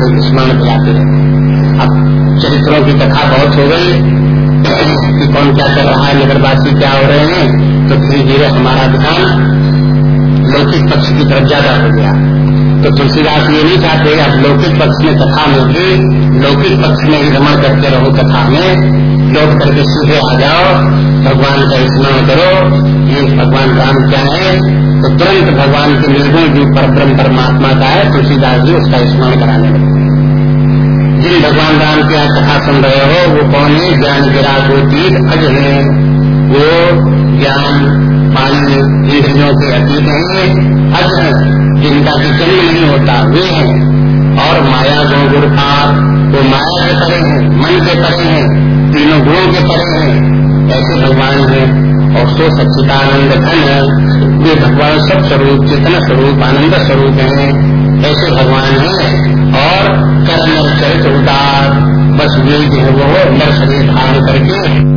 को स्मरण दिलाते रहे अब चरित्रों की कथा बहुत हो गई कि कौन क्या कर रहा है, नगरवासी क्या हो रहे हैं तो धीरे धीरे हमारा ध्यान लौकिक पक्ष की तरफ़ ज़्यादा हो गया। तो तुलसीदास ये नहीं चाहते, अब लौकिक पक्ष में कथा में भी, लौकिक पक्ष में ही रमण करते रहो कथा में। लौट करके सीधे आ जाओ, भगवान का स्मरण करो, ये भगवान राम क्या है? तो तुरंत भगवान के निर्गुण जो पर ब्रह्म परमात्मा का है, तुलसीदास जी उसका स्मरण कराने लगे। जिन भगवान राम की आप कथा सुन रहे हो, वो कौन है? ज्ञान गिरा तीर्थ अज है। वो ज्ञान पानी इंद्रियों के अतीत है है जिनका की जन्म नहीं होता, वे हैं। और माया गुण गुण का वो माया के परे हैं, मन के परे हैं, तीनों गुणों के परे हैं। ऐसे भगवान हैं, और सो सच्चिदानंद धन है। वे भगवान सब स्वरूप चेतना स्वरूप, आनंद स्वरूप हैं। ऐसे भगवान हैं, और कर्म चरित्र उदार, बस वे जो है, वो नर शरीर धारण करके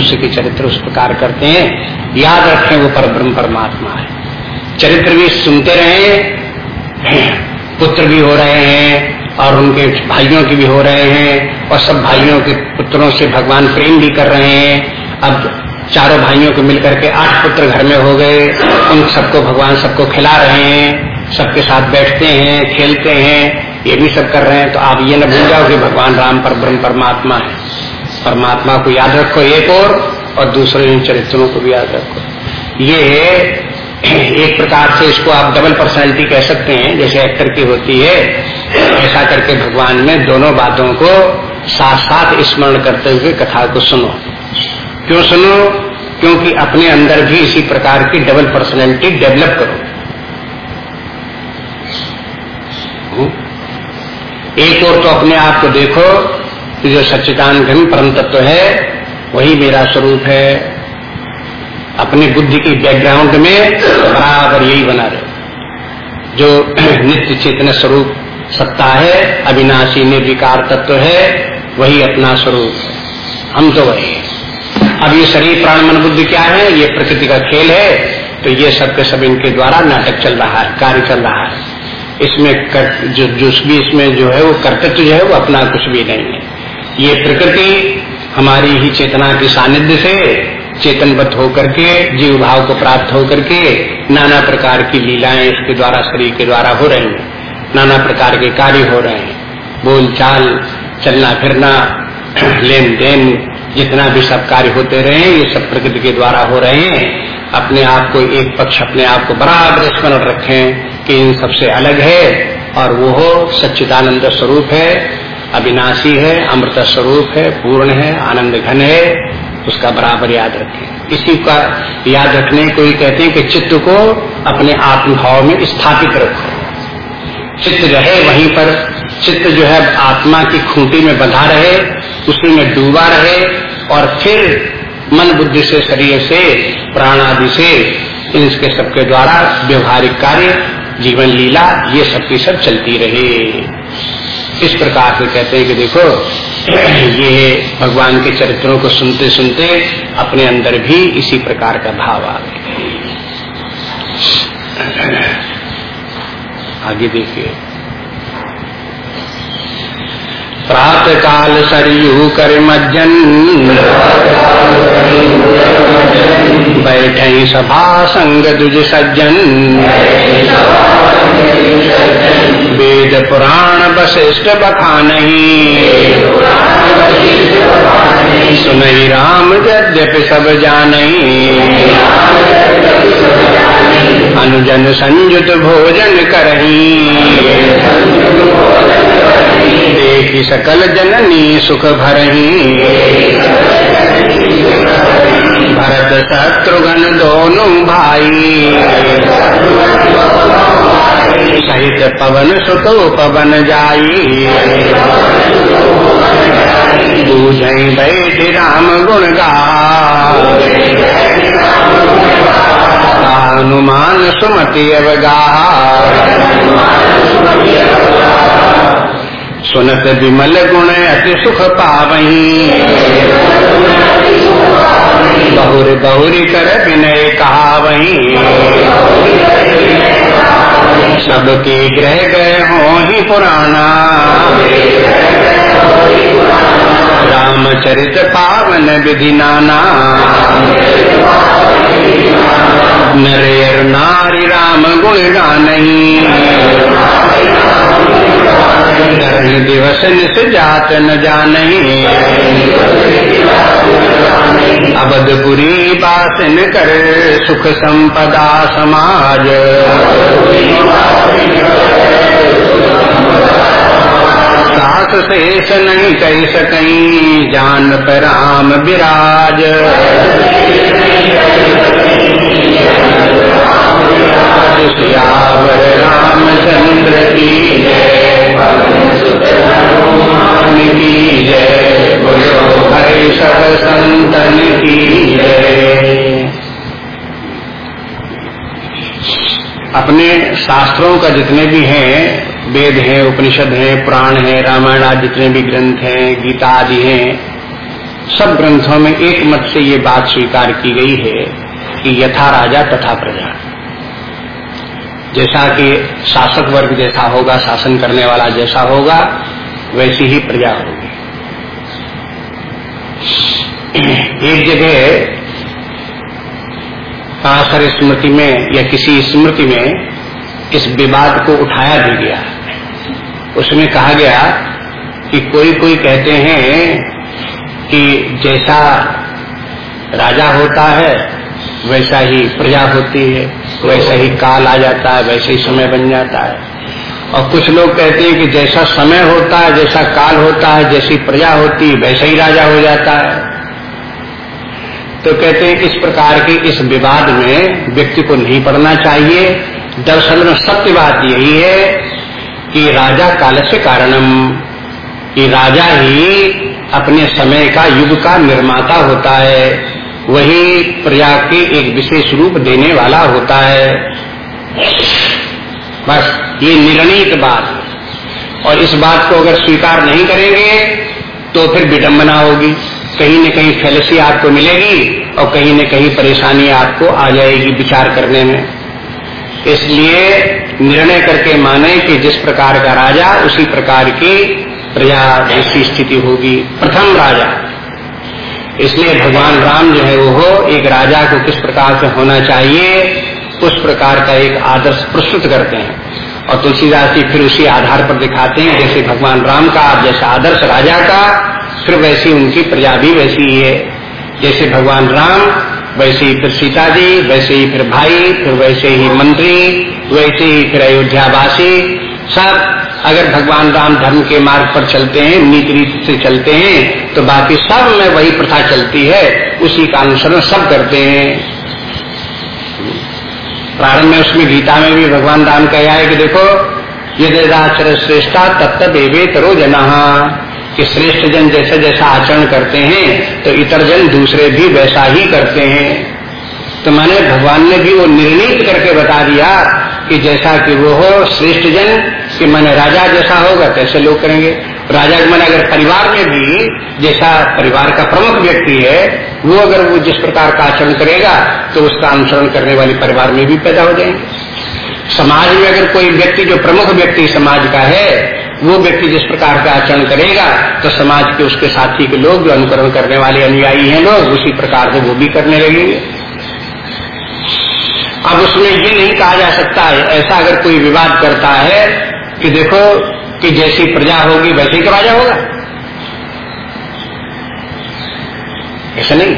मनुष्य के चरित्र उस प्रकार करते हैं। याद रखें वो पर ब्रह्म परमात्मा है। चरित्र भी सुनते रहे पुत्र भी हो रहे हैं और उनके भाइयों के भी हो रहे हैं और सब भाइयों के पुत्रों से भगवान प्रेम भी कर रहे हैं। अब चारों भाइयों को मिलकर के आठ पुत्र घर में हो गए। उन सबको भगवान सबको खिला रहे हैं, सबके साथ बैठते हैं, खेलते हैं, ये भी सब कर रहे हैं। तो आप ये न भूल जाओ कि भगवान राम पर ब्रह्म परमात्मा है। परमात्मा को याद रखो एक और और दूसरे इन चरित्रों को भी याद रखो। ये एक प्रकार से इसको आप डबल पर्सनैलिटी कह सकते हैं, जैसे एक्टर की होती है, ऐसा करके भगवान में दोनों बातों को साथ साथ स्मरण करते हुए कथा को सुनो। क्यों सुनो? क्योंकि अपने अंदर भी इसी प्रकार की डबल पर्सनैलिटी डेवलप करो। एक और तो अपने आप को देखो कि जो सच्चिदान घन परम तत्व है वही मेरा स्वरूप है। अपनी बुद्धि की बैकग्राउंड में बराबर यही बना रहे। जो नित्य चेतन स्वरूप सत्ता है अविनाशी निर्विकार तत्व है वही अपना स्वरूप है। हम तो वही है। अब ये शरीर प्राण मन बुद्धि क्या है? ये प्रकृति का खेल है तो ये सब के सब इनके द्वारा नाटक चल रहा है कार्य चल रहा है। इसमें कर, जो जो भी इसमें जो है वो कर्तव्य जो है वो अपना कुछ भी नहीं है। ये प्रकृति हमारी ही चेतना के सानिध्य से चेतनबद्ध होकर के, जीव भाव को प्राप्त होकर के नाना प्रकार की लीलाएँ इसके द्वारा, शरीर के द्वारा हो रही हैं। नाना प्रकार के कार्य हो रहे हैं। बोल चाल, चलना फिरना लेन देन जितना भी सब कार्य होते रहे, ये सब प्रकृति के द्वारा हो रहे हैं। अपने आप को एक पक्ष अपने आप को बराबर स्मरण रखें कि इन सबसे अलग है और वो हो सच्चिदानंद स्वरूप है। अविनाशी है, अमृत स्वरूप है, पूर्ण है, आनंद घन है, उसका बराबर याद रखें। इसी का याद रखने को ही कहते हैं कि चित्त को अपने आत्मभाव में स्थापित रखो। चित्त रहे वहीं पर, चित्त जो है आत्मा की खूंटी में बंधा रहे, उसी में डूबा रहे, और फिर मन बुद्धि से, शरीर से प्राण आदि से इनके सबके द्वारा व्यवहारिक कार्य, जीवन लीला, ये सबकी सब चलती रहे। इस प्रकार से कहते हैं कि देखो, ये भगवान के चरित्रों को सुनते सुनते अपने अंदर भी इसी प्रकार का भाव आ गया। आगे देखिए। प्रात काल सरयू कर मज्जन। बैठ सभा संग दुज सज्जन। वेद पुराण वशिष्ठ बखा नहीं सुनई राम यद्यपि सब जान अनुजन संयुत भोजन करही। देखी सकल जननी सुख भरही। भरत शत्रुघ्न दोनों भाई। सहित पवन सुतो पवन जाई। बूझ बैठ राम गुण गा हनुमान सुमति अवगा सुनत विमल गुण अति सुख पावही बहुर बहुरी कर विनय कहा वही सबके ग्रह गए हो ही पुराना। रामचरित पावन विधि नाना। नरेर नारी राम गुण दिवस निस जात न जान अबदपुरी बासन कर सुख संपदा समाज सास शेष नहीं कह सकई जान पर राम विराज की जय की जय हरे सब संतन की जय अपने शास्त्रों का जितने भी हैं, वेद हैं, उपनिषद हैं, पुराण हैं रामायण आदि जितने भी ग्रंथ हैं, गीता आदि हैं, सब ग्रंथों में एक मत से ये बात स्वीकार की गई है कि यथा राजा तथा प्रजा। जैसा कि शासक वर्ग जैसा होगा, शासन करने वाला जैसा होगा, वैसी ही प्रजा होगी। एक जगह पासर स्मृति में या किसी स्मृति में इस विवाद को उठाया भी गया। उसमें कहा गया कि कोई कोई कहते हैं कि जैसा राजा होता है, वैसा ही प्रजा होती है। वैसा ही काल आ जाता है, वैसे ही समय बन जाता है। और कुछ लोग कहते हैं कि जैसा समय होता है, जैसा काल होता है, जैसी प्रजा होती है, वैसा ही राजा हो जाता है। तो कहते हैं इस प्रकार के इस विवाद में व्यक्ति को नहीं पढ़ना चाहिए। दरअसल में सत्य बात यही है कि राजा काल से कारणम, कि राजा ही अपने समय का युग का निर्माता होता है। वही प्रजा के एक विशेष रूप देने वाला होता है। बस ये निर्णित बात और इस बात को अगर स्वीकार नहीं करेंगे तो फिर विडंबना होगी। कहीं न कहीं फैलसी आपको मिलेगी और कहीं न कहीं परेशानी आपको आ जाएगी विचार करने में। इसलिए निर्णय करके माने कि जिस प्रकार का राजा, उसी प्रकार की प्रजा जैसी स्थिति होगी। प्रथम राजा। इसलिए भगवान राम जो है वो एक राजा को किस प्रकार से होना चाहिए, उस प्रकार का एक आदर्श प्रस्तुत करते हैं। और तुलसीदास जी फिर उसी आधार पर दिखाते हैं, जैसे भगवान राम का जैसा आदर्श राजा का, फिर वैसी उनकी प्रजा भी वैसी ही है। जैसे भगवान राम, वैसे ही फिर सीता जी वैसे ही फिर भाई, फिर वैसे ही मंत्री, वैसे ही फिर अयोध्यावासी, सब अगर भगवान राम धर्म के मार्ग पर चलते हैं, नीति रीति से चलते हैं तो बाकी सब में वही प्रथा चलती है, उसी का अनुसरण सब करते हैं। प्रारंभ में उसमें गीता में भी भगवान राम कहा है कि देखो ये आचर श्रेष्ठा तत्त देवे तरो जना कि श्रेष्ठ जन जैसे जैसा आचरण करते हैं तो इतर जन दूसरे भी वैसा ही करते हैं। तो मैंने भगवान ने भी वो निर्णित करके बता दिया कि जैसा कि वो हो, श्रेष्ठ जन, कि मैंने राजा जैसा होगा, कैसे लोग करेंगे? राजा मैंने अगर परिवार में भी जैसा परिवार का प्रमुख व्यक्ति है, वो अगर वो जिस प्रकार का आचरण करेगा तो उसका अनुसरण करने वाले परिवार में भी पैदा हो जाएँगे। समाज में अगर कोई व्यक्ति जो प्रमुख व्यक्ति समाज का है, वो व्यक्ति जिस प्रकार का आचरण करेगा तो समाज के उसके साथी के लोग जो अनुकरण करने वाले अनुयायी हैं लोग, उसी प्रकार से वो भी करने लगेंगे। अब उसमें ये नहीं कहा जा सकता है, ऐसा अगर कोई विवाद करता है कि देखो कि जैसी प्रजा होगी वैसे ही तो राजा होगा। ऐसा नहीं।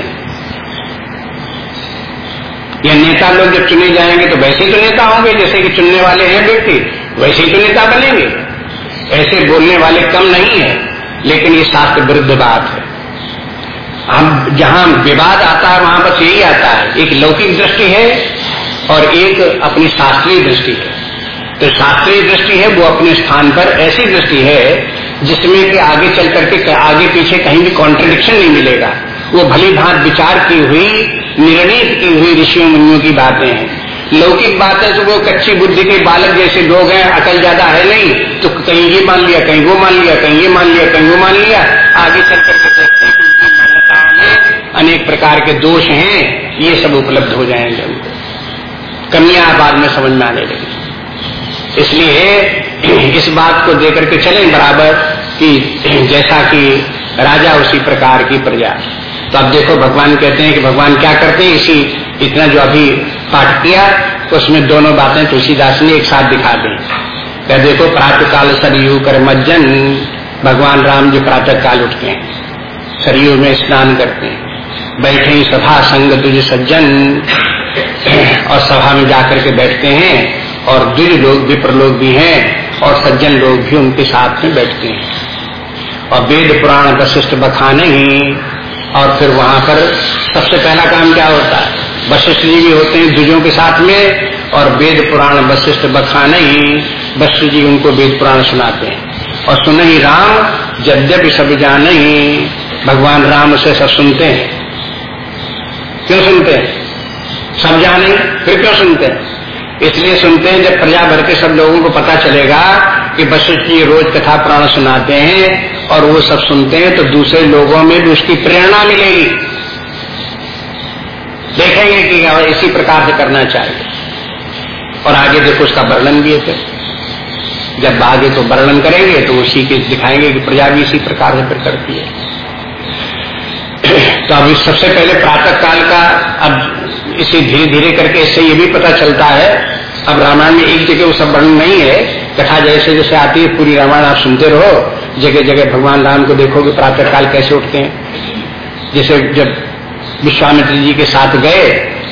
या नेता लोग जब चुने जाएँगे तो वैसे ही तो नेता होंगे, जैसे कि चुनने वाले हैं व्यक्ति, वैसे ही तो नेता बनेंगे। ऐसे बोलने वाले कम नहीं है, लेकिन ये शास्त्र विरुद्ध बात है। हम जहाँ विवाद आता है, वहाँ बस यही आता है, एक लौकिक दृष्टि है और एक अपनी शास्त्रीय दृष्टि है। तो शास्त्रीय दृष्टि है, वो अपने स्थान पर ऐसी दृष्टि है, जिसमें कि आगे चल करके आगे पीछे कहीं भी कॉन्ट्रडिक्शन नहीं मिलेगा। वो भली भांत विचार की हुई निर्णित की हुई ऋषियों मुनियों की बातें हैं। लौकिक बात है तो वो कच्ची बुद्धि के बालक जैसे लोग हैं अकल ज़्यादा है नहीं तो कहीं ये मान लिया, कहीं वो मान लिया, कहीं ये मान लिया, कहीं वो मान लिया। आगे चल करके देखते हैं अनेक प्रकार के दोष हैं, ये सब उपलब्ध हो जाएँगे। कमियाँ बाद में समझ में आने लगी। इसलिए इस बात को देकर के चलें बराबर कि जैसा कि राजा उसी प्रकार की प्रजा। तो अब देखो भगवान कहते हैं कि भगवान क्या करते हैं? इसी इतना जो अभी पाठ किया, उसमें दोनों बातें तुलसीदास ने एक साथ दिखा दी। क्या देखो प्रातः काल सरयू कर मज्जन, भगवान राम जी प्रातः काल उठते हैं। सरयू में स्नान करते हैं। बैठे सभा संग तुझ सज्जन। और सभा में जाकर के बैठते हैं और दुज लोग, विप्र लोग भी हैं और सज्जन लोग भी उनके साथ में बैठते हैं। और वेद पुराण वशिष्ठ बखाने ही और फिर वहाँ पर सबसे पहला काम क्या होता है? वशिष्ठ जी भी होते हैं द्विजों के साथ में और वेद पुराण वशिष्ठ बखाने ही वशिष्ठ जी उनको वेद पुराण सुनाते हैं। और सुन ही राम, यद्यपि सब जाने ही, भगवान राम उसे सब सुनते हैं। क्यों सुनते हैं? सब जाने फिर क्यों सुनते? हैं इसलिए सुनते हैं जब प्रजा भर के सब लोगों को पता चलेगा कि वशिष्ठ जी रोज कथा प्राण सुनाते हैं और वो सब सुनते हैं तो दूसरे लोगों में भी उसकी प्रेरणा मिलेगी। देखेंगे कि इसी प्रकार से करना चाहिए। और आगे देखो उसका वर्णन भी है जब आगे तो वर्णन करेंगे तो उसी के दिखाएँगे कि प्रजा भी इसी प्रकार से फिर करती है। तो अभी सबसे पहले प्रातः काल का, अब इसे धीरे धीरे करके इससे ये भी पता चलता है, अब रामायण में एक जगह वो सब वर्णन नहीं है। कथा जैसे जैसे आती है पूरी रामायण आप सुनते रहो जगह जगह भगवान राम को देखोगे प्रातः काल कैसे उठते हैं। जैसे जब विश्वामित्र जी के साथ गए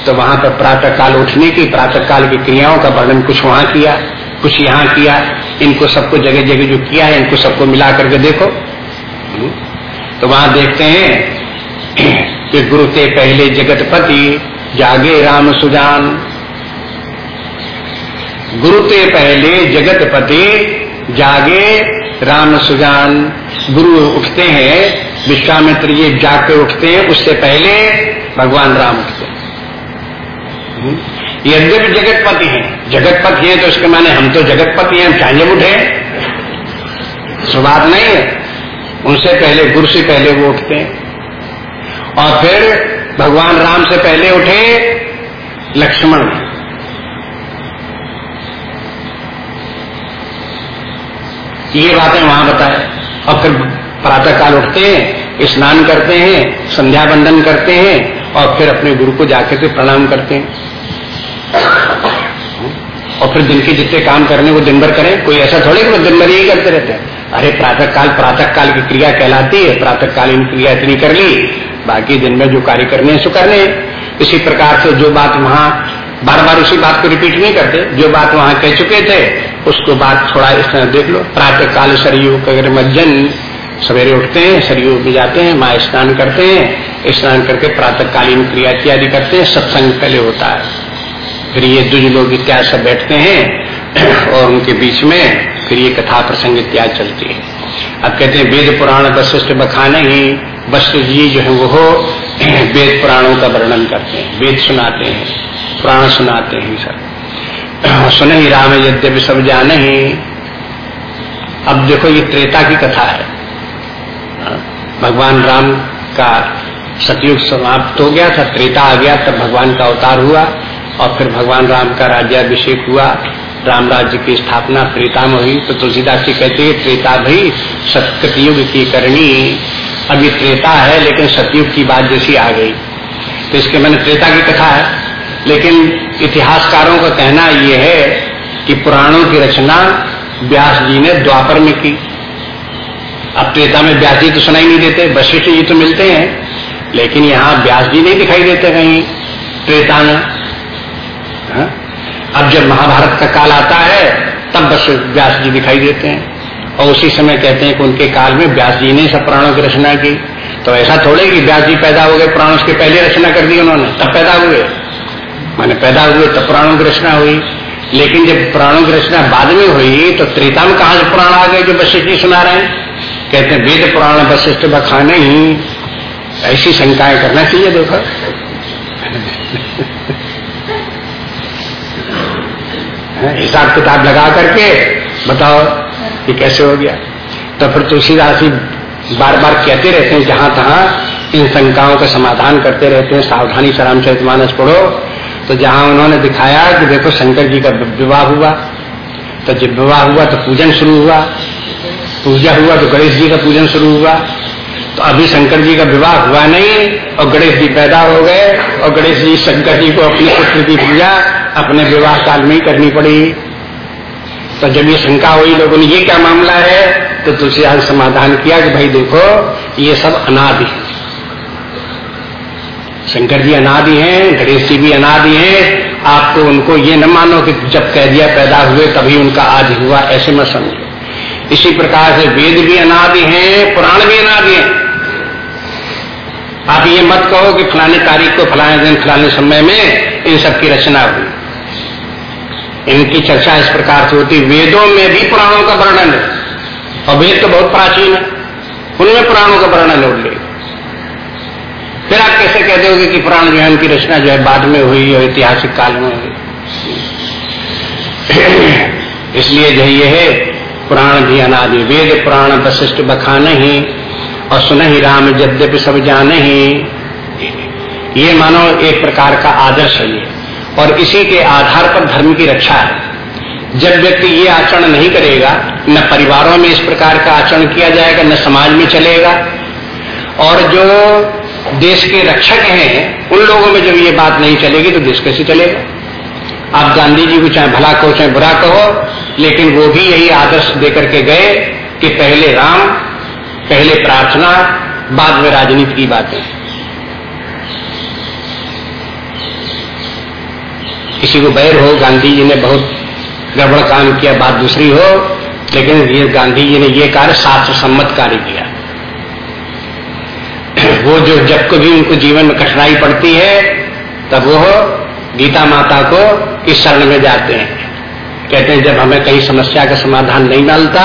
तो वहाँ पर प्रातः काल उठने की प्रातः काल की क्रियाओं का वर्णन कुछ वहाँ किया, कुछ यहाँ किया। इनको सबको जगह जगह जो किया है, इनको सबको मिला करके देखो। तो वहाँ देखते हैं कि गुरु के पहले जगतपति जागे राम सुजान। गुरु के पहले जगतपति जागे राम सुजान। गुरु उठते हैं, विश्वामित्र ये के उठते हैं, उससे पहले भगवान राम उठते हैं। हम्म? यद्यपि जगतपति हैं। जगतपति हैं तो इसके माने हम तो जगतपति हैं चाहे उठे। बात नहीं है। उनसे पहले, गुरु से पहले वो उठते हैं। और फिर भगवान राम से पहले उठे लक्ष्मण। ये बातें वहाँ बताए। और फिर प्रातः काल उठते हैं, स्नान करते हैं, संध्या बंदन करते हैं और फिर अपने गुरु को जाकर के प्रणाम करते हैं। और फिर दिन के जितने काम करने वो दिन भर करें। कोई ऐसा थोड़े कि दिन भर यही करते रहते हैं। अरे प्रातः काल प्रातः काल की क्रिया कहलाती है। प्रातः कालीन क्रिया इतनी कर ली बाकी दिन में जो कार्य करने हैं, सो करने इसी प्रकार से जो बात वहाँ बार बार उसी बात को रिपीट नहीं करते। जो बात वहाँ कह चुके थे, उसको बात थोड़ा इस तरह देख लो। प्रातः काल सरयू कगर मज्जन सवेरे उठते हैं, सरयू में जाते हैं, माँ स्नान करते हैं, स्नान करके प्रातः कालीन क्रिया इत्यादि करते हैं, सत्संग पहले होता है। फिर ये दुज लोग इत्यादि सब बैठते हैं, और उनके बीच में फिर ये कथा प्रसंग इत्यादि चलती है। अब कहते हैं, वेद पुराण वशिष्ठ बखाने ही वशिष्ठ जी जो है वो वेद पुराणों का वर्णन करते हैं। वेद सुनाते हैं। पुराण सुनाते हैं सब। सुने ही राम यद्यपि सब जाने ही। अब देखो ये त्रेता की कथा है। भगवान राम का सतयुग समाप्त हो गया था, त्रेता आ गया, तब भगवान का अवतार हुआ और फिर भगवान राम का राज्याभिषेक हुआ। राम राज्य की स्थापना त्रेता में हुई तो तुलसीदास जी कहते हैं त्रेता भी सतयुग की करनी अभी त्रेता है, लेकिन सतयुग की बात जैसी आ गई। तो इसके मैंने त्रेता की कथा है। लेकिन इतिहासकारों का कहना यह है कि पुराणों की रचना व्यास जी ने द्वापर में की। अब त्रेता में व्यास जी तो सुनाई नहीं देते, वशिष्ठ जी तो मिलते हैं, लेकिन यहाँ व्यास जी नहीं दिखाई देते कहीं त्रेता में। अब जब महाभारत का काल आता है, तब बस व्यास जी दिखाई देते हैं। और उसी समय कहते हैं कि उनके काल में व्यास जी ने सब प्राणों की रचना की। तो ऐसा थोड़े कि व्यास जी पैदा हो गए, प्राणों के पहले रचना कर दी उन्होंने, तब पैदा हुए। माने पैदा हुए तब प्राणों की रचना हुई। लेकिन जब प्राणों की रचना बाद में हुई तो त्रेता में कहा पुराण आ गए जो वशिष्ठ जी सुना रहे हैं। कहते हैं, वेद पुराण, वशिष्ठ बखाने ही ऐसी शंकाएँ करना चाहिए देखो। हिसाब किताब लगा करके बताओ। ये कैसे हो गया? तो फिर तुलसीदास जी बार बार कहते रहते हैं, जहाँ तहां इन शंकाओं का समाधान करते रहते हैं, सावधानी से रामचरित मानस पढ़ो। तो जहाँ उन्होंने दिखाया कि देखो शंकर जी का विवाह हुआ तो जब विवाह हुआ तो पूजन शुरू हुआ। पूजा हुआ तो गणेश जी का पूजन शुरू हुआ। तो अभी शंकर जी का विवाह हुआ नहीं और गणेश जी पैदा हो गए और गणेश जी शंकर जी को अपने पुत्र की पूजा अपने विवाह काल में ही करनी पड़ी। तो जब ये शंका हुई, लोगों ने ये क्या मामला है? तो तुलसीदास समाधान किया कि भाई देखो, ये सब अनादि है। शंकर जी अनादि हैं, गणेश जी भी अनादि हैं। आपको उनको ये न मानो कि जब कह दिया पैदा हुए, तभी उनका आदि हुआ, ऐसे मत समझो। इसी प्रकार से वेद भी अनादि हैं, पुराण भी अनादि हैं। आप ये मत कहो कि फलाने तारीख को, फलाने दिन, फलाने समय में इन सब की रचना हुई। इनकी चर्चा इस प्रकार से होती वेदों में भी पुराणों का वर्णन है। और वेद तो बहुत प्राचीन है। उनमें पुराणों का वर्णन उठ ले फिर आप कैसे कह दोगे कि पुराण जो है उनकी रचना जो है बाद में हुई और ऐतिहासिक काल में हुई? इसलिए जो ये है, पुराण भी अनादि। वेद, पुराण, वशिष्ठ बखान ही और सुन ही राम, यद्यपि सब जाने ही। ये मानो एक प्रकार का आदर्श है ये। और इसी के आधार पर धर्म की रक्षा है। जब व्यक्ति ये आचरण नहीं करेगा, न परिवारों में इस प्रकार का आचरण किया जाएगा, न समाज में चलेगा। और जो देश के रक्षक हैं, उन लोगों में जब ये बात नहीं चलेगी तो देश कैसे चलेगा? आप गांधी जी को चाहे भला कहो, चाहे बुरा कहो, लेकिन वो भी यही आदर्श देकर के गए कि पहले राम, पहले प्रार्थना, बाद में राजनीति की बातें। किसी को बैर हो, गांधी जी ने बहुत गड़बड़ काम किया, बात दूसरी हो, लेकिन ये गांधी जी ने ये कार्य शास्त्र सम्मत कार्य किया। वो जो जब कभी उनको जीवन में कठिनाई पड़ती है, तब वो गीता माता को इस शरण में जाते हैं? कहते हैं, जब हमें कहीं समस्या का समाधान नहीं मिलता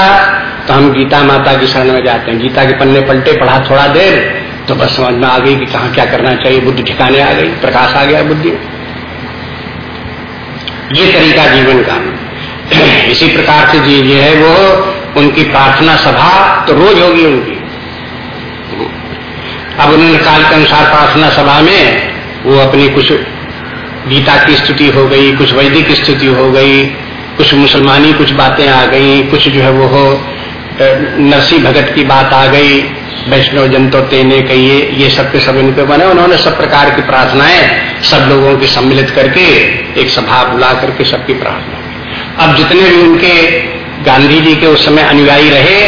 तो हम गीता माता की शरण में जाते हैं। गीता के पन्ने पलटे, पढ़ा थोड़ा देर तो बस समझ में आ गई कि कहा क्या करना चाहिए। बुद्धि ठिकाने आ गई, प्रकाश आ गया बुद्धि ये तरीका जीवन का। इसी प्रकार से जी ये है, वो उनकी प्रार्थना सभा तो रोज होगी उनकी। अब उन्होंने काल के अनुसार प्रार्थना सभा में वो अपनी कुछ गीता की स्थिति हो गई, कुछ वैदिक स्थिति हो गई, कुछ मुसलमानी कुछ बातें आ गई, कुछ जो है वो हो नरसिंह भगत की बात आ गई। वैष्णव जन तो तेने कहिए, ये सब के सब इनके बने, उन्होंने सब प्रकार की प्रार्थनाएँ सब लोगों की सम्मिलित करके एक सभा बुला करके सबकी प्रार्थना अब जितने भी उनके गांधी जी के उस समय अनुयायी रहे,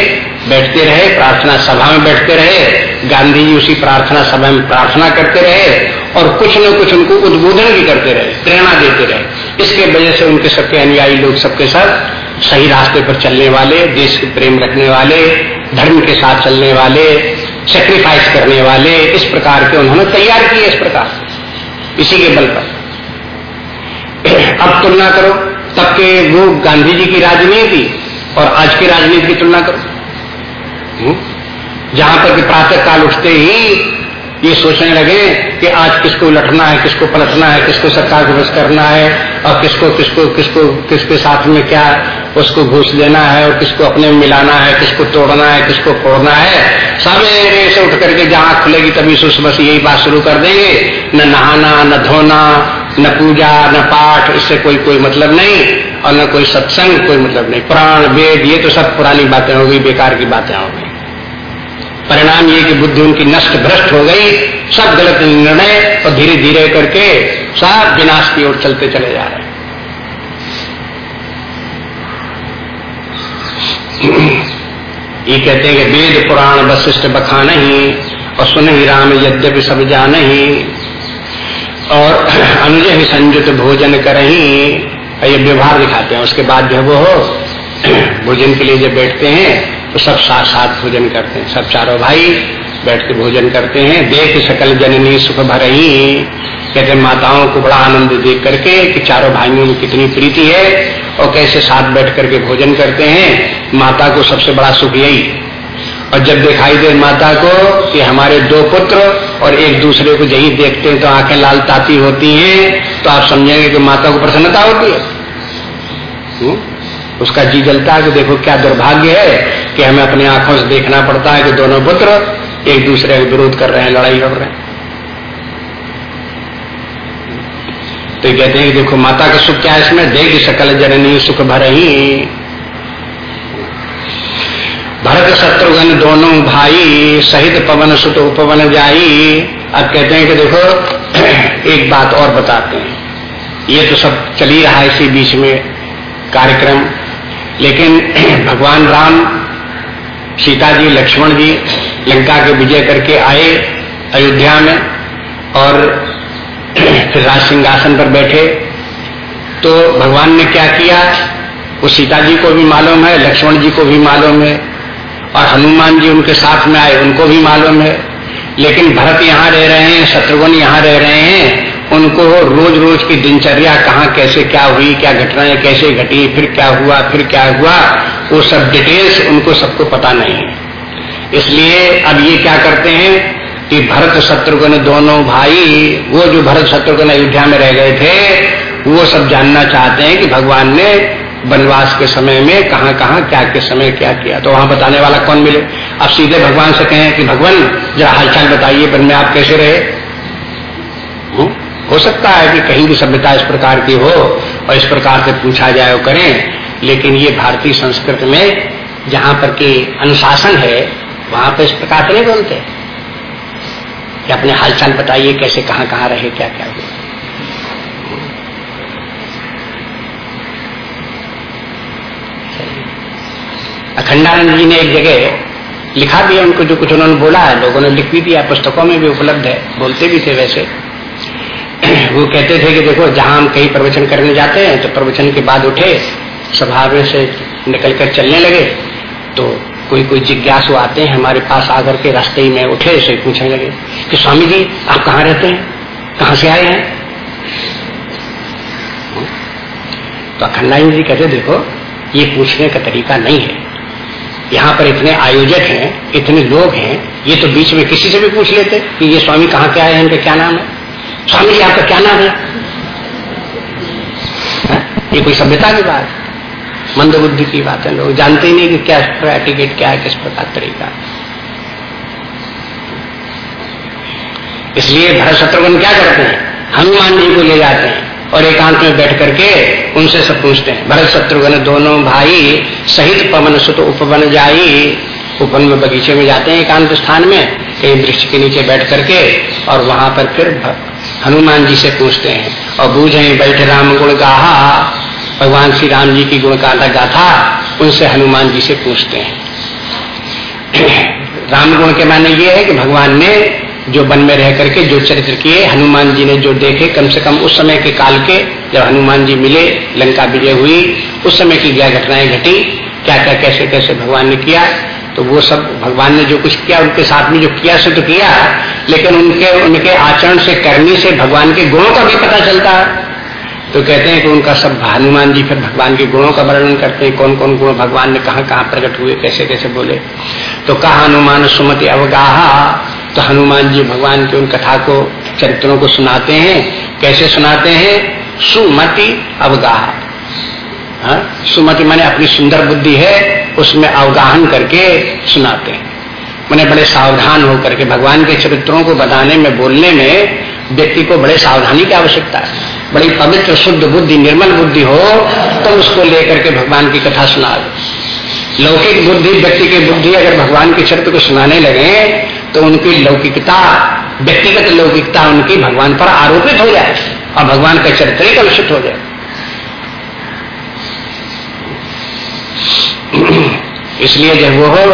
बैठते रहे, प्रार्थना सभा में बैठते रहे, गांधी जी उसी प्रार्थना सभा में प्रार्थना करते रहे और कुछ न कुछ उनको उद्बोधन भी करते रहे, प्रेरणा देते रहे। इसके वजह से उनके सबके अनुयायी लोग सबके साथ सही रास्ते पर चलने वाले, देश के प्रेम रखने वाले धर्म के साथ चलने वाले सेक्रीफाइस करने वाले, इस प्रकार के उन्होंने तैयार किए इस प्रकार इसी के बल पर। अब तुलना करो, तब के वो गांधी जी की राजनीति और आज की राजनीति की तुलना करो। हम्म? जहाँ पर प्रातः काल उठते ही ये सोचने लगे कि आज किसको लटना है, किसको पलटना है, किसको सरकार को करना है, और किसको किसको किसको, किसके साथ में क्या उसको घूस लेना है और किसको अपने में मिलाना है, किसको तोड़ना है, किसको फोड़ना है सवेरे से उठ करके जहाँ खुलेगी तभी सुस बस यही बात शुरू कर देंगे। न नहाना, न धोना, न पूजा, न पाठ, इससे कोई कोई मतलब नहीं और न कोई सत्संग, कोई मतलब नहीं। प्राण, वेद, ये तो सब पुरानी बातें हो गई, बेकार की बातें हो गई। परिणाम ये कि बुद्धि उनकी नष्ट भ्रष्ट हो गई, सब गलत निर्णय और धीरे धीरे करके सब विनाश की ओर चलते चले जा रहे ये कहते हैं कि वेद पुराण वशिष्ठ बखा नहीं और सुन ही राम यद्यपि सब जान ही और अनुज ही संयुक्त भोजन कर। ही ये व्यवहार दिखाते हैं। उसके बाद जो वो भोजन के लिए जब बैठते हैं तो सब साथ साथ भोजन करते हैं। सब चारों भाई बैठ के भोजन करते हैं। देख सकल जननी सुख भर ही कहते माताओं को बड़ा आनंद देख करके कि चारों भाइयों में कितनी प्रीति है और कैसे साथ बैठ करके भोजन करते हैं। माता को सबसे बड़ा सुख यही। और जब दिखाई दे माता को कि हमारे दो पुत्र और एक दूसरे को यही देखते हैं तो आँखें लाल ताती होती हैं तो आप समझेंगे कि माता को प्रसन्नता होती है। हुँ? उसका जी जलता है कि देखो क्या दुर्भाग्य है कि हमें अपनी आँखों से देखना पड़ता है कि दोनों पुत्र एक दूसरे का विरोध कर रहे हैं, लड़ाई लड़ रहे हैं तो कहते हैं कि देखो, माता का सुख क्या है इसमें? देख सकल जननी सुख भर ही भरत, शत्रुघ्न दोनों भाई, सहित पवन सुत उपवन जाई। अब कहते हैं कि देखो, एक बात और बताते हैं। ये तो सब चल ही रहा है इसी बीच में कार्यक्रम। लेकिन भगवान राम, सीता जी, लक्ष्मण जी, लंका के विजय करके आए अयोध्या में। और फिर राज सिंहासन पर बैठे। तो भगवान ने क्या किया? वो सीता जी को भी मालूम है, लक्ष्मण जी को भी मालूम है, और हनुमान जी उनके साथ में आए, उनको भी मालूम है। लेकिन भरत यहाँ रह रहे हैं, शत्रुघ्न यहाँ रह रहे हैं, उनको रोज रोज की दिनचर्या, कहाँ, कैसे, क्या हुई, क्या घटनाएँ, कैसे घटी, फिर क्या हुआ, फिर क्या हुआ, वो सब डिटेल्स उनको सबको पता नहीं है। इसलिए अब ये क्या करते हैं? कि भरत शत्रुघ्न दोनों भाई, वो जो भरत शत्रुघ्न अयोध्या में रह गए थे, वो सब जानना चाहते हैं कि भगवान ने वनवास के समय में कहा कहा, क्या के समय क्या किया तो वहाँ बताने वाला कौन मिले अब सीधे भगवान से कहें कि भगवान, जरा हालचाल बताइए वन में आप कैसे रहे हुँ? हम्म? हो सकता है कि कहीं भी सभ्यता इस प्रकार की हो और इस प्रकार से पूछा जाए और करें, लेकिन ये भारतीय संस्कृत में जहाँ पर के अनुशासन है, वहाँ पर इस प्रकार से नहीं बोलते कि अपने हालचाल बताइए, कैसे, कहाँ कहाँ रहे, क्या क्या हुआ। अखंडानंद जी ने एक जगह लिखा भी है, उनको जो कुछ उन्होंने बोला है, लोगों ने लिख भी दिया, पुस्तकों में भी उपलब्ध है, बोलते भी थे वैसे। वो कहते थे कि देखो, जहाँ हम कहीं प्रवचन करने जाते हैं तो प्रवचन के बाद उठे स्वभाव से निकल कर चलने लगे तो कोई कोई जिज्ञासु आते हैं, हमारे पास आकर के रास्ते ही में उठे से पूछने लगे कि स्वामी जी, आप कहाँ रहते हैं? कहाँ से आए हैं? तो अखंडानंद जी कहते देखो, ये पूछने का तरीका नहीं है। यहाँ पर इतने आयोजक हैं, इतने लोग हैं, ये तो बीच में किसी से भी पूछ लेते कि ये स्वामी कहाँ के आए हैं, इनका क्या नाम है? स्वामी जी, आपका क्या नाम है? हा? ये कोई सभ्यता की बात मंद बुद्धि की बात है, लोग जानते ही नहीं कि क्या एटिकेट क्या है, किस प्रकार तरीका इसलिए भरत शत्रुघ्न क्या करते हैं? हनुमान जी को ले जाते हैं और एकांत में बैठ करके उनसे सब पूछते हैं। भरत शत्रुघ्न दोनों भाई सहित पवन सुत उपवन जाई, उपवन में बगीचे में जाते हैं एकांत स्थान में, कहीं वृक्ष के नीचे बैठ करके और वहाँ पर फिर हनुमान जी से पूछते हैं और बूझे बैठ राम गुण गाहा भगवान श्री राम जी की गुण का गाथा, उनसे हनुमान जी से पूछते हैं। राम गुण के माने ये है कि भगवान ने जो वन में रह करके जो चरित्र किए, हनुमान जी ने जो देखे, कम से कम उस समय के काल के, जब हनुमान जी मिले, लंका विजय हुई, उस समय की क्या घटनाएँ घटी क्या क्या कैसे कैसे भगवान ने किया तो वो सब भगवान ने जो कुछ किया, उनके साथ में जो किया, से तो किया, लेकिन उनके उनके आचरण से करने से भगवान के गुणों का भी पता चलता। है तो कहते हैं कि उनका सब हनुमान जी, फिर भगवान के गुणों का वर्णन करते हैं कौन कौन गुण भगवान ने कहा कहाँ प्रकट हुए कैसे कैसे बोले। तो कहा हनुमान, सुमति अवगाहा। तो हनुमान जी भगवान की उन कथा को, चरित्रों को सुनाते हैं। कैसे सुनाते हैं? सुमति अवगाहा। हाँ? सुमति माने अपनी सुंदर बुद्धि है, उसमें अवगाहन करके सुनाते हैं। मैंने बड़े सावधान होकर के, भगवान के चरित्रों को बताने में, बोलने में, व्यक्ति को बड़े सावधानी की आवश्यकता है। बड़ी पवित्र, शुद्ध बुद्धि, निर्मल बुद्धि हो तो उसको लेकर के भगवान की कथा सुना दो। लौकिक बुद्धि व्यक्ति की बुद्धि अगर भगवान के चरित्र को सुनाने लगे तो उनकी लौकिकता, व्यक्तिगत लौकिकता उनकी भगवान पर आरोपित हो जाए और भगवान का चरित्र ही कलुषित हो जाए। इसलिए जब वो हो,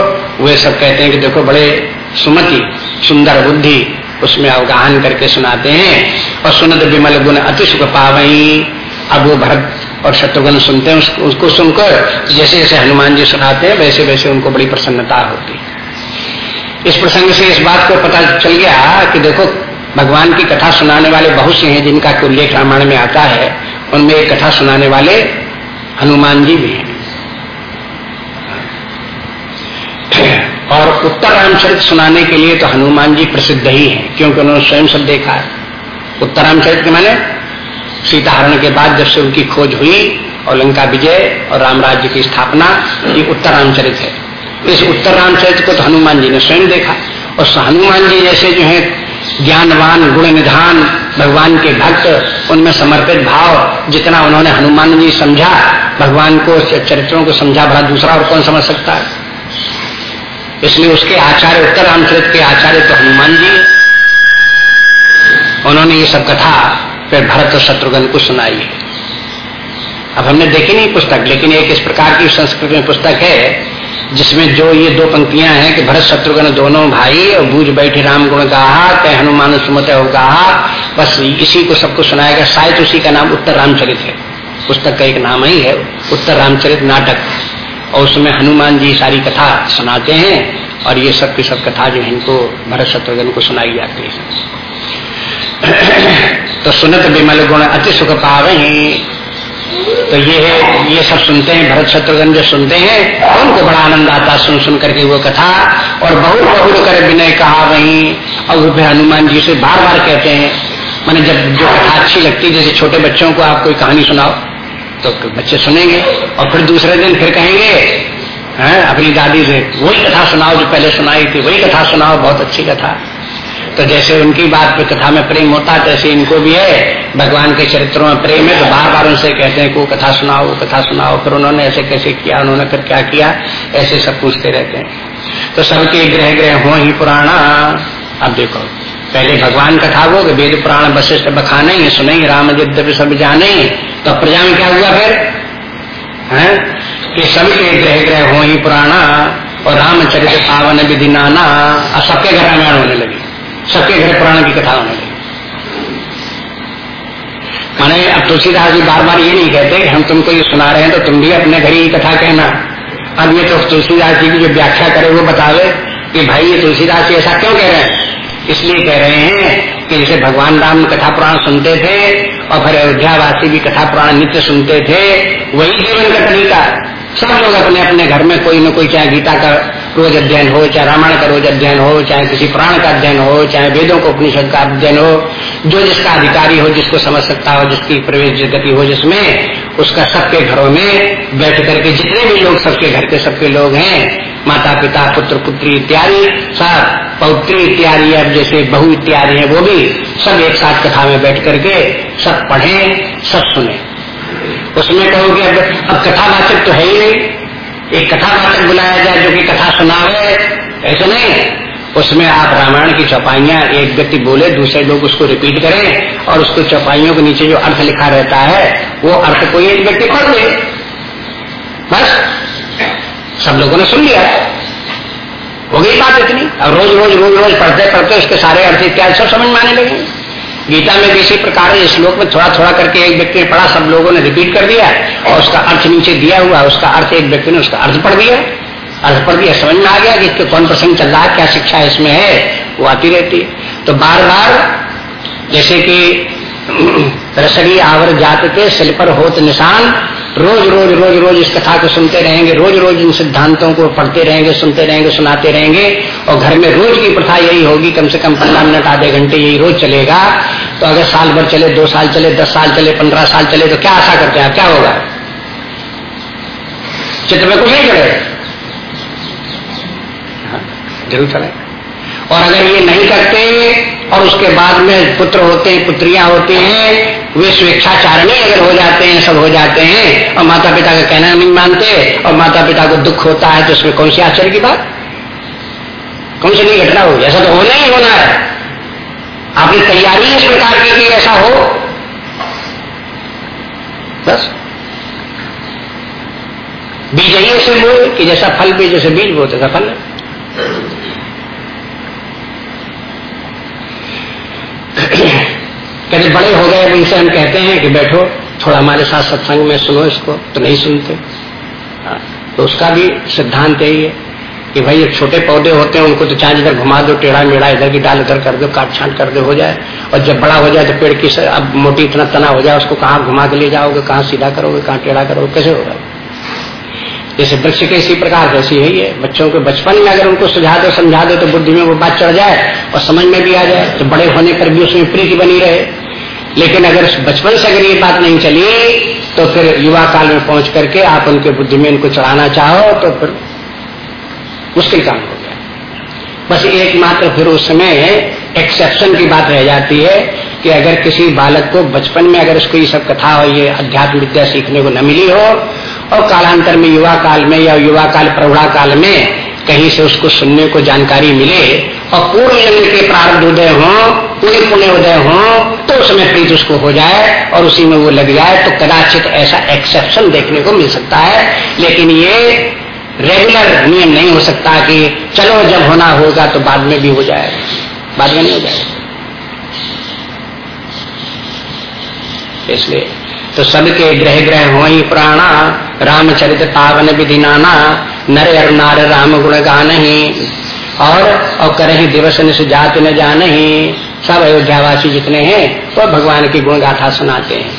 वे सब कहते हैं कि देखो बड़े सुमति, सुंदर बुद्धि उसमें अवगाहन करके सुनाते हैं। और सुनत विमल गुण अति सुख पावई। अब वो भरत और शत्रुघ्न सुनते हैं उसको, सुनकर जैसे जैसे हनुमान जी सुनाते हैं वैसे वैसे उनको बड़ी प्रसन्नता होती है। इस प्रसंग से इस बात को पता चल गया कि देखो भगवान की कथा सुनाने वाले बहुत से हैं जिनका उल्लेख रामायण में आता है। उनमें एक कथा सुनाने वाले हनुमान जी भी हैं। और उत्तर रामचरित सुनाने के लिए तो हनुमान जी प्रसिद्ध ही हैं, क्योंकि उन्होंने स्वयं सब देखा है। उत्तर रामचरित के मैंने सीताहरण के बाद जब से उनकी खोज हुई और लंका विजय और राम राज्य की स्थापना, ये उत्तर रामचरित है। इस उत्तर रामचरित को तो हनुमान जी ने स्वयं देखा। और हनुमान जी जैसे जो है, ज्ञानवान गुण निधान भगवान के भक्त, उनमें समर्पित भाव जितना उन्होंने हनुमान जी समझा, भगवान को चरित्रों को समझा, भला दूसरा और कौन समझ सकता है? इसलिए उसके आचार्य उत्तर रामचरित के आचार्य तो हनुमान जी उन्होंने ये सब कथा फिर भरत और शत्रुघ्न को सुनाई है। अब हमने देखी नहीं पुस्तक, लेकिन एक इस प्रकार की संस्कृत में पुस्तक है, जिसमें जो ये दो पंक्तियाँ हैं कि भरत शत्रुघ्न दोनों भाई और बूझ बैठे राम गुण कहा कह हनुमान सुमत हो कहा बस इसी को सबको सुनाया गया। शायद उसी का नाम उत्तर रामचरित है। पुस्तक का एक नाम ही है उत्तर रामचरित नाटक। और उसमें हनुमान जी सारी कथा सुनाते हैं और ये सब की सब कथा जो इनको भरत शत्रुघ्न को सुनाई जाती है। तो सुनत विमल गुण अति सुख पावे। तो ये है, ये सब सुनते हैं, भरत शत्रुघ्न जो सुनते हैं, उनको बड़ा आनंद आता सुन सुन करके वो कथा। और बहुत बहुत कर विनय कहा वही और फिर हनुमान जी से बार बार कहते हैं, मैंने जब जो कथा अच्छी लगती जैसे छोटे बच्चों को आप कोई कहानी सुनाओ तो बच्चे सुनेंगे और फिर दूसरे दिन फिर कहेंगे, हैं, अपनी दादी से वही कथा सुनाओ जो पहले सुनाई थी, वही कथा सुनाओ, बहुत अच्छी कथा। तो जैसे उनकी बात पे कथा में प्रेम होता, तैसे इनको भी है। भगवान के चरित्रों में प्रेम है तो बार बार उनसे कहते हैं को कथा सुनाओ, वो कथा सुनाओ। फिर उन्होंने ऐसे कैसे किया, उन्होंने फिर क्या किया, ऐसे सब पूछते रहते हैं। तो सबके ग्रह ग्रह हो ही पुराना अब देखो, पहले भगवान कथा वो वेद पुराण वशिष्ठ बखाने सुने राम यद्यपि सब जाने तो प्रजा में क्या हुआ फिर? है? कि सबके ग्रह ग्रह हो ही पुराना और रामचरित पावन विधि नाना, और सबके घर रामायण होने लगी। सबके घर पुराण की कथा होने लगी। माने अब तुलसीदास जी बार बार ये नहीं कहते हम तुमको ये सुना रहे हैं तो तुम भी अपने घर ही कथा कहना। अब ये तो तुलसीदास जी की जो व्याख्या करे, वो बतावे कि भाई, ये तुलसीदास जी ऐसा क्यों कह रहे हैं? इसलिए कह रहे हैं कि जैसे भगवान राम कथा पुराण सुनते थे और फिर अयोध्यावासी भी कथा पुराण नित्य सुनते थे, वही जीवन का। तरीका सब लोग अपने अपने घर में कोई न कोई, चाहे गीता का रोज अध्ययन हो, चाहे रामायण का रोज अध्ययन हो, चाहे किसी पुराण का अध्ययन हो, चाहे वेदों को उपनिषद का अध्ययन हो, जो जिसका अधिकारी हो, जिसको समझ सकता हो, जिसकी प्रवेश गति हो जिसमें, उसका सबके घरों में बैठ करके जितने भी लोग, सबके घर के सबके लोग हैं माता पिता पुत्र पुत्री इत्यादि सब पौत्री इत्यादि, अब जैसे बहु इत्यादि है, वो भी सब एक साथ कथा में बैठ करके सब पढ़े, सब सुने। उसमें कहो कि अब अब कथावाचक तो है ही नहीं। एक कथावाचक बुलाया जाए जो कि कथा सुनावे ऐसे नहीं। उसमें आप रामायण की चौपाइयाँ एक व्यक्ति बोले, दूसरे लोग उसको रिपीट करें और उसको चौपाइयों के नीचे जो अर्थ लिखा रहता है, वो अर्थ कोई एक व्यक्ति पढ़ ले। बस। सब लोगों ने सुन लिया है। हो गई बात इतनी। और रोज रोज रोज रोज पढ़ते पढ़ते उसके सारे अर्थ इत्यादि सब समझ में आने लगे। गीता में भी इसी प्रकार श्लोक में थोड़ा थोड़ा करके एक व्यक्ति ने पढ़ा, सब लोगों ने रिपीट कर दिया और उसका अर्थ नीचे दिया हुआ, उसका अर्थ एक व्यक्ति ने उसका अर्थ पढ़ दिया। अर्थ पढ़ दिया, समझ में आ गया कि इसके कौन प्रसंग चल रहा है, क्या शिक्षा इसमें है, वो आती रहती है। तो बार बार जैसे कि रसगी आवर जात के शिल पर होत निशान रोज रोज रोज रोज इस कथा को सुनते रहेंगे रोज रोज इन सिद्धांतों को पढ़ते रहेंगे सुनते रहेंगे सुनाते रहेंगे और घर में रोज की प्रथा यही होगी कम से कम पंद्रह मिनट आधे घंटे यही रोज चलेगा। तो अगर साल भर चले दो साल चले दस साल चले पंद्रह साल चले तो क्या आशा करते हैं? क्या होगा? चित्र में कुछ नहीं चलेगा हाँ, ज़रूर चलेगा और अगर ये नहीं करते और उसके बाद में पुत्र होते हैं पुत्रियाँ होती हैं वे स्वेच्छाचारणी अगर हो जाते हैं, सब हो जाते हैं, और माता पिता का कहना नहीं मानते, और माता पिता को दुख होता है तो उसमें कौन सी आश्चर्य की बात? कौन सी नहीं घटना होगी ऐसा तो होना ही होना है। आपकी तैयारी इस प्रकार की कि ऐसा हो? बस। बीज ही ऐसे बोल कि जैसा फल बीज जैसे बीज बोते तैसा फल है। कहते बड़े हो गए उनसे हम कहते हैं कि बैठो थोड़ा हमारे साथ सत्संग में सुनो इसको तो नहीं सुनते। हाँ, तो उसका भी सिद्धांत यही है कि भाई एक छोटे पौधे होते हैं उनको तो चाहे इधर घुमा दो टेढ़ा मेढ़ा इधर की डाल उधर कर दो काट छाट कर दो हो जाए। और जब बड़ा हो जाए तो पेड़ की अब मोटी इतना तना हो जाए उसको कहाँ घुमा के ले जाओगे कहाँ सीधा करोगे कहाँ टेढ़ा करोगे कैसे होगा? जैसे वृक्ष के इसी प्रकार वैसी है। ये बच्चों के बचपन में अगर उनको सुझा दो समझा दो तो बुद्धि में वो बात चढ़ जाए और समझ में भी आ जाए तो बड़े होने पर भी उसमें प्रीति बनी रहे। लेकिन अगर बचपन से अगर ये बात नहीं चली तो फिर युवा काल में पहुँच करके आप उनके बुद्धि में इनको चढ़ाना चाहो तो फिर मुश्किल काम हो गया। बस एकमात्र फिर उस समय एक्सेप्शन की बात रह जाती है कि अगर किसी बालक को बचपन में अगर उसको ये सब कथा और ये अध्यात्म विद्या सीखने को न मिली हो, और कालांतर में युवा काल में या युवा काल प्रौढ़ा काल में कहीं से उसको सुनने को जानकारी मिले, और पूर्व जन्म के प्रारंभ उदय हो पुण्य पुण्य उदय हो तो उसमें प्रीत उसको हो जाए और उसी में वो लग जाए तो कदाचित ऐसा एक्सेप्शन देखने को मिल सकता है। लेकिन ये रेगुलर नियम नहीं हो सकता कि चलो जब होना होगा तो बाद में भी हो जाए। बाद में नहीं हो जाएगा इसलिए तो सबके ग्रह ग्रह हो ही पुराणा, रामचरित पावन विधि नाना, नर और नार राम गुण गान ही और और करे दिवस से जात न जान ही सब अयोध्यावासी जितने हैं वो भगवान की गुण गाथा सुनाते हैं,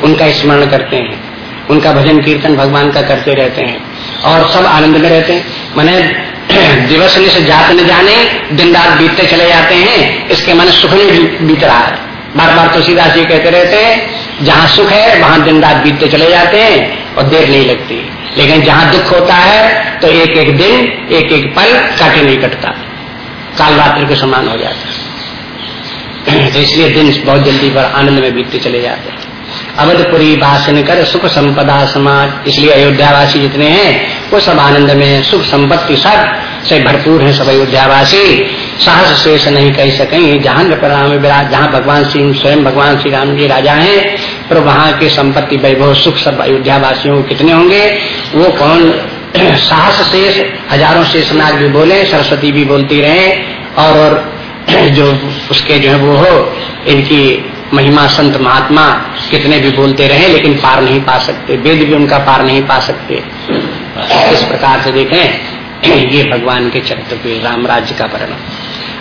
उनका स्मरण करते हैं, उनका भजन कीर्तन भगवान का करते रहते हैं, और सब आनंद में रहते हैं। मैंने दिवस से जात न जाने, दिन रात बीतते चले जाते हैं, इसके मन सुख में बीत रहा है। बार बार तुलसीदास जी कहते रहते हैं, जहाँ सुख है, वहाँ दिन रात बीतते चले जाते हैं, और देर नहीं लगती। लेकिन जहाँ दुख होता है तो एक एक दिन एक एक पल काटे नहीं कटता। काल रात्रि के समान हो जाता है। तो इसलिए दिन बहुत जल्दी पर आनंद में बीतते चले जाते हैं। अवधपुरी भाषण कर सुख संपदा समाज इसलिए अयोध्यावासी जितने हैं वो सब आनंद में सुख संपत्ति सबसे भरपूर है सब अयोध्यावासी। साहस शेष नहीं कह सके जहाँ परिणाम विराज जहाँ भगवान सिंह स्वयं भगवान श्री राम जी राजा हैं पर वहाँ के संपत्ति वैभव सुख सब अयोध्यावासियों को कितने होंगे वो कौन? साहस शेष हज़ारों शेष नाग भी बोले सरस्वती भी बोलती रहे और, और जो उसके जो है वो हो, इनकी महिमा संत महात्मा कितने भी बोलते रहे, लेकिन पार नहीं पा सकते। वेद भी उनका पार नहीं पा सकते। इस प्रकार से देखें, ये भगवान के चरित्र पे राम राज्य का वर्णन।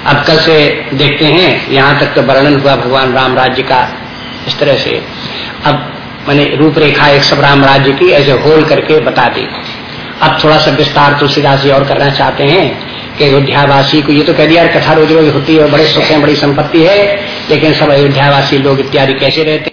अब कल से देखते हैं, यहाँ तक तो वर्णन हुआ भगवान राम राज्य का, इस तरह से। अब मैंने रूपरेखा एक सब राम राज्य की, ऐसे होल करके बता दी। अब थोड़ा सा विस्तार तुलसीदास जी और करना चाहते हैं। कि अयोध्यावासी को ये तो कह दिया कथा रोज रोज होती है बड़े सुख है, बड़ी संपत्ति है, लेकिन सब अयोध्यावासी लोग इत्यादि कैसे रहते